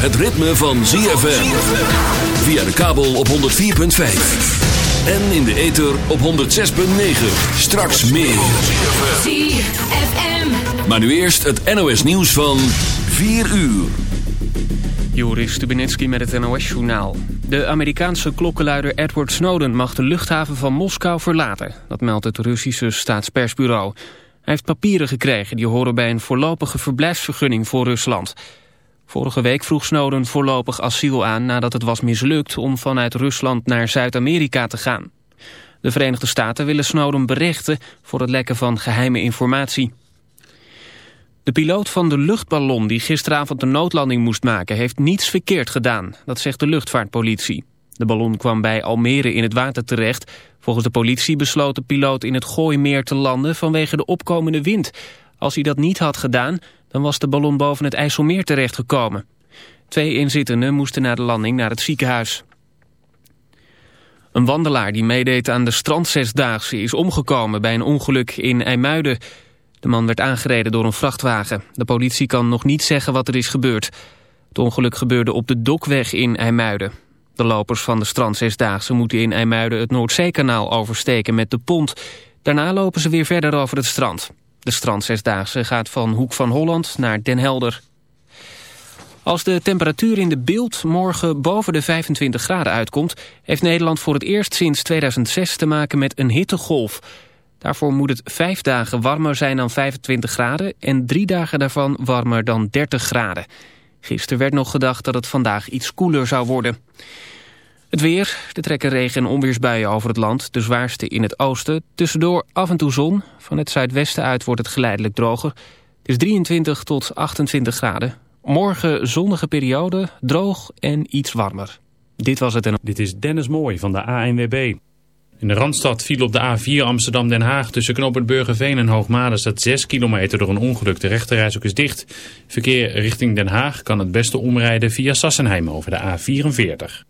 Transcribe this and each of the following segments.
het ritme van ZFM. Via de kabel op 104.5. En in de ether op 106.9. Straks meer. ZFM. Maar nu eerst het NOS nieuws van 4 uur. Joris Stubenitski met het NOS-journaal. De Amerikaanse klokkenluider Edward Snowden mag de luchthaven van Moskou verlaten. Dat meldt het Russische staatspersbureau. Hij heeft papieren gekregen die horen bij een voorlopige verblijfsvergunning voor Rusland. Vorige week vroeg Snowden voorlopig asiel aan nadat het was mislukt om vanuit Rusland naar Zuid-Amerika te gaan. De Verenigde Staten willen Snowden berechten voor het lekken van geheime informatie. De piloot van de luchtballon die gisteravond de noodlanding moest maken... heeft niets verkeerd gedaan, dat zegt de luchtvaartpolitie. De ballon kwam bij Almere in het water terecht. Volgens de politie besloot de piloot in het Gooimeer te landen... vanwege de opkomende wind. Als hij dat niet had gedaan, dan was de ballon boven het IJsselmeer terechtgekomen. Twee inzittenden moesten na de landing naar het ziekenhuis. Een wandelaar die meedeed aan de strandzesdaagse is omgekomen bij een ongeluk in IJmuiden... De man werd aangereden door een vrachtwagen. De politie kan nog niet zeggen wat er is gebeurd. Het ongeluk gebeurde op de Dokweg in IJmuiden. De lopers van de strandzesdaagse moeten in IJmuiden het Noordzeekanaal oversteken met de pont. Daarna lopen ze weer verder over het strand. De strandzesdaagse gaat van Hoek van Holland naar Den Helder. Als de temperatuur in de beeld morgen boven de 25 graden uitkomt... heeft Nederland voor het eerst sinds 2006 te maken met een hittegolf... Daarvoor moet het vijf dagen warmer zijn dan 25 graden... en drie dagen daarvan warmer dan 30 graden. Gisteren werd nog gedacht dat het vandaag iets koeler zou worden. Het weer, de trekken regen- en onweersbuien over het land. De zwaarste in het oosten. Tussendoor af en toe zon. Van het zuidwesten uit wordt het geleidelijk droger. Het is 23 tot 28 graden. Morgen zonnige periode, droog en iets warmer. Dit was het en... Dit is Dennis Mooij van de ANWB. In de Randstad viel op de A4 Amsterdam-Den Haag tussen knooppunt Burgerveen en Hoogmade staat 6 kilometer door een ongeluk. De rechterreis ook is dicht. Verkeer richting Den Haag kan het beste omrijden via Sassenheim over de A44.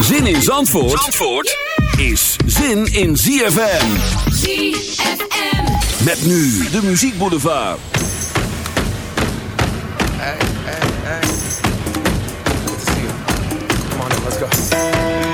Zin in Zandvoort, Zandvoort yeah! is zin in ZFM. ZFM. Met nu de muziekboulevard. Hey, hey, hey. Good to see you. Come on, let's go.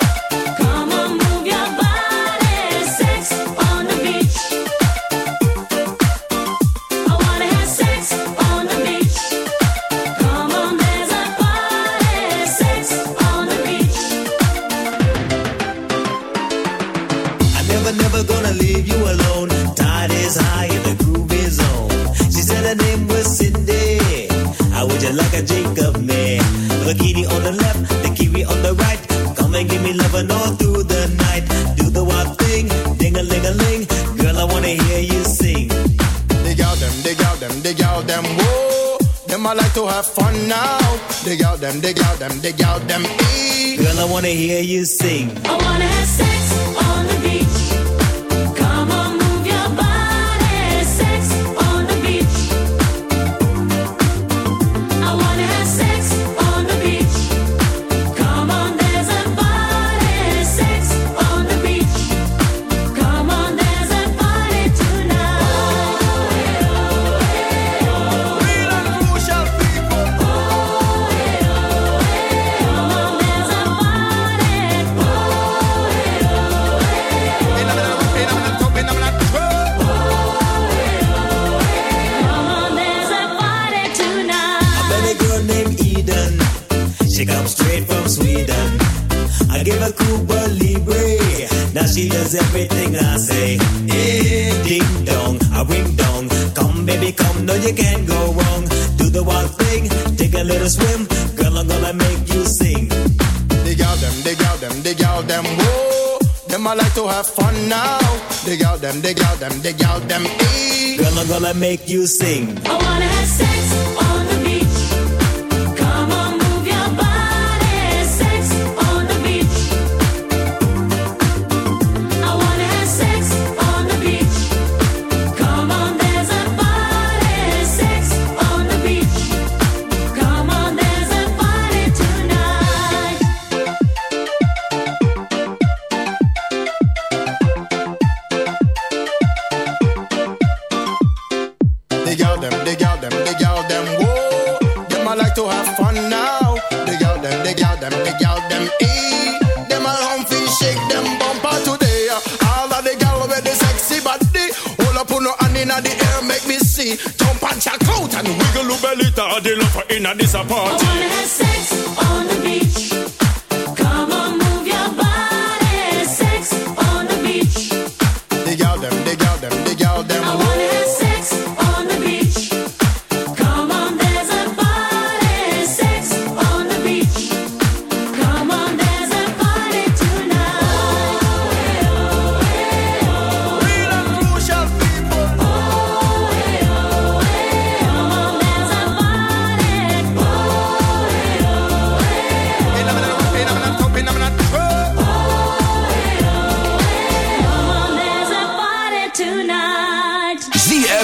to have fun now. Dig out them, dig out them, dig out them. Girl, I wanna hear you sing. I wanna have sex. She comes straight from Sweden. I give her Cuba Libre. Now she does everything I say. Yeah, ding dong, a ring dong. Come, baby, come, no, you can't go wrong. Do the one thing, take a little swim. Girl, I'm gonna make you sing. Dig out them, dig out them, dig out them. Whoa, them I like to have fun now. Dig out them, dig out them, dig out them. Hey. Girl, I'm gonna make you sing. I wanna have sex. body love her in a disappointment.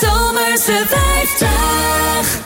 Zomerse 50.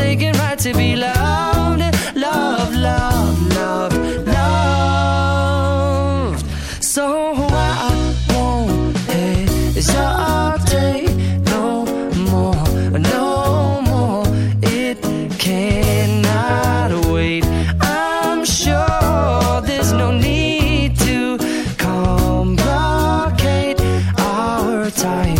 Forsaken right to be loved, love, love, love, loved. So I won't hesitate no more, no more. It cannot wait. I'm sure there's no need to complicate. Our time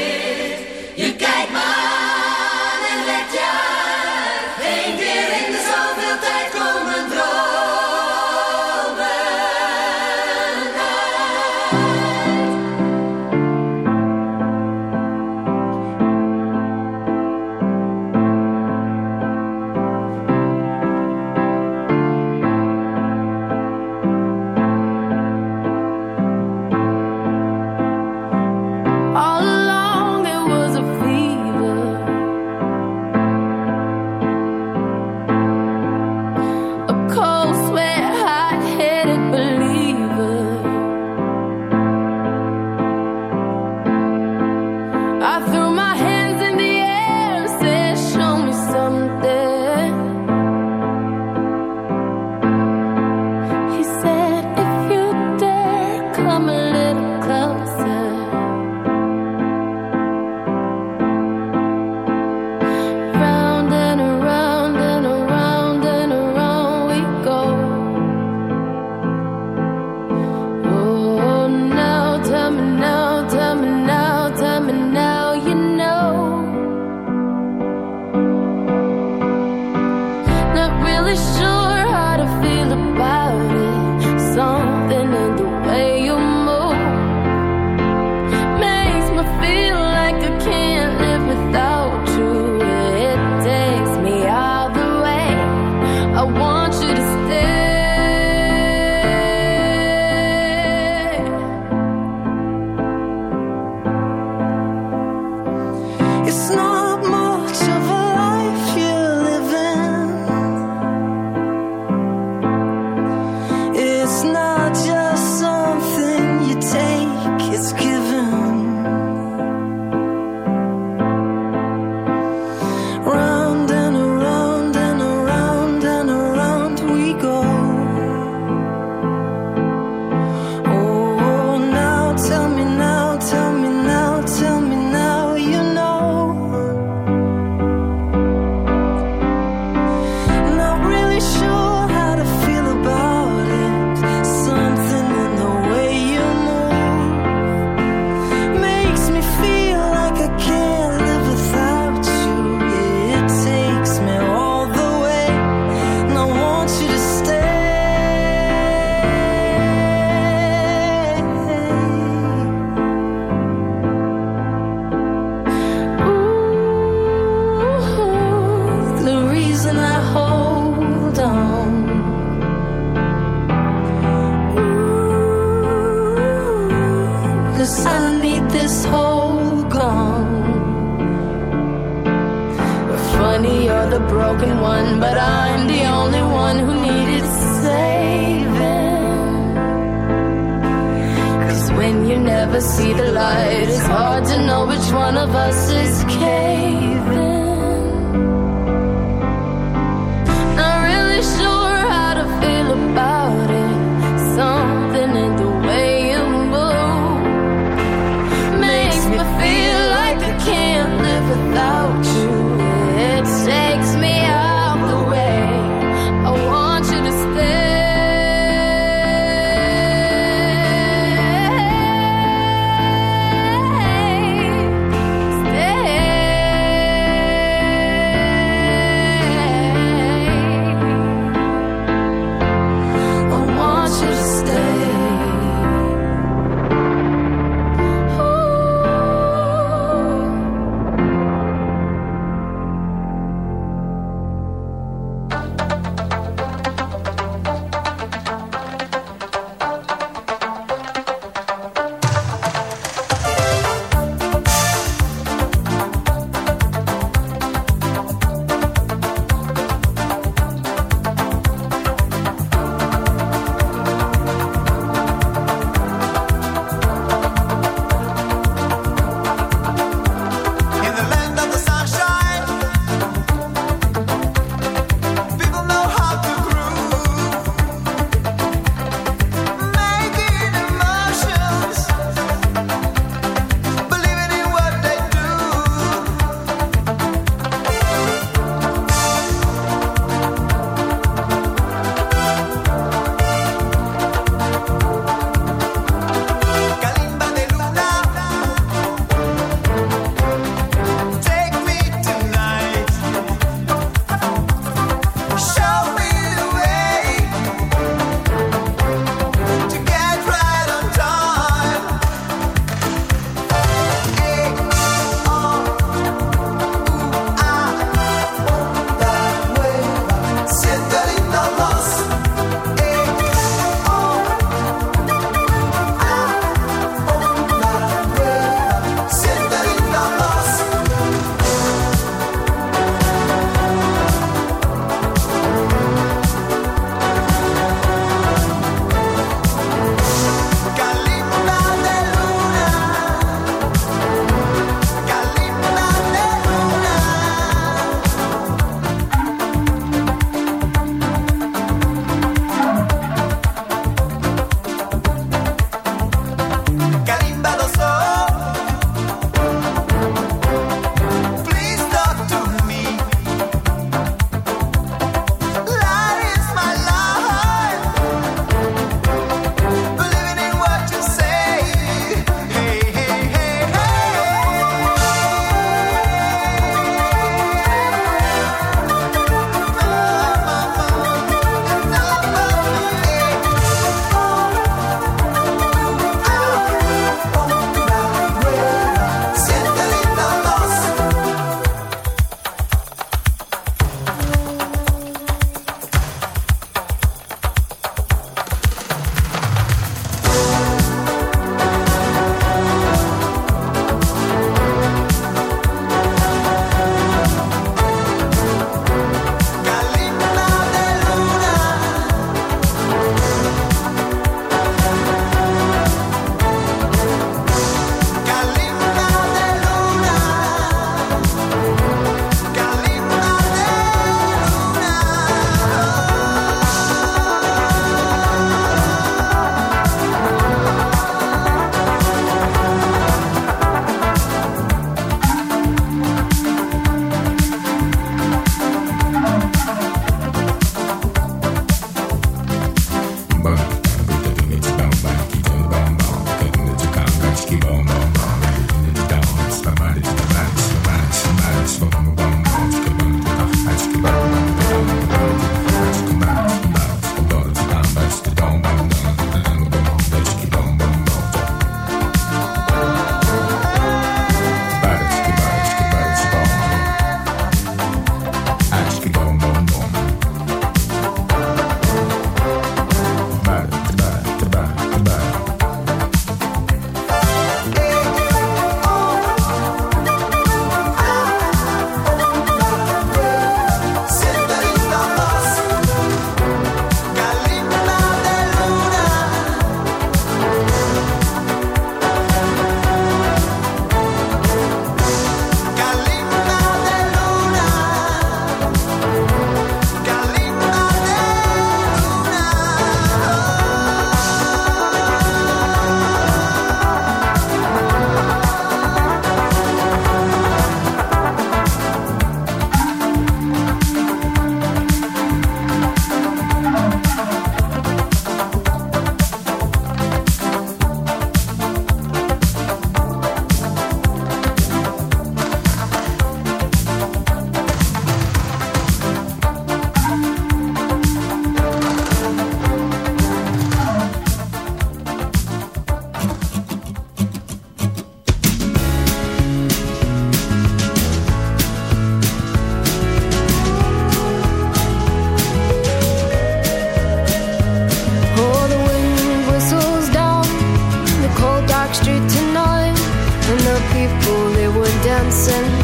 listen.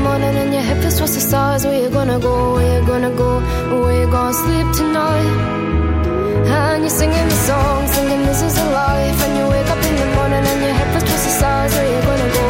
morning and your hip is towards the stars. Where you gonna go? Where you gonna go? Where you gonna sleep tonight? And you're singing the song, singing this is a life. And you wake up in the morning and your hip is towards the stars. Where you gonna go?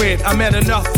I met enough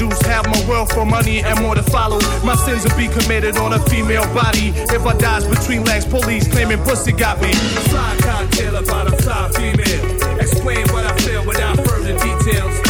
Produce half my wealth for money and more to follow. My sins will be committed on a female body. If I dies between legs, police claiming pussy got me. Fly cocktail about a fly female. Explain what I feel without further details.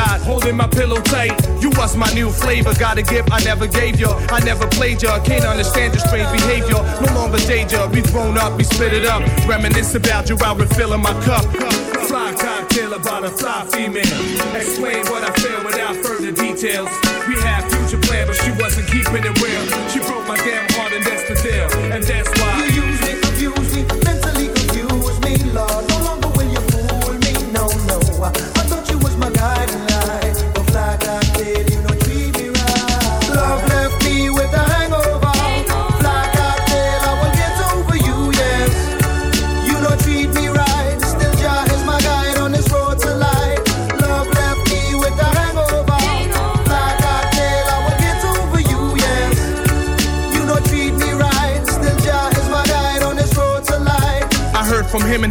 holding my pillow tight. You was my new flavor. Got a gift I never gave you. I never played you. Can't understand your strange behavior. No longer danger. We grown up, we split it up. Reminisce about you while refilling my cup. Fly cocktail about a fly female. Explain what I feel without further details.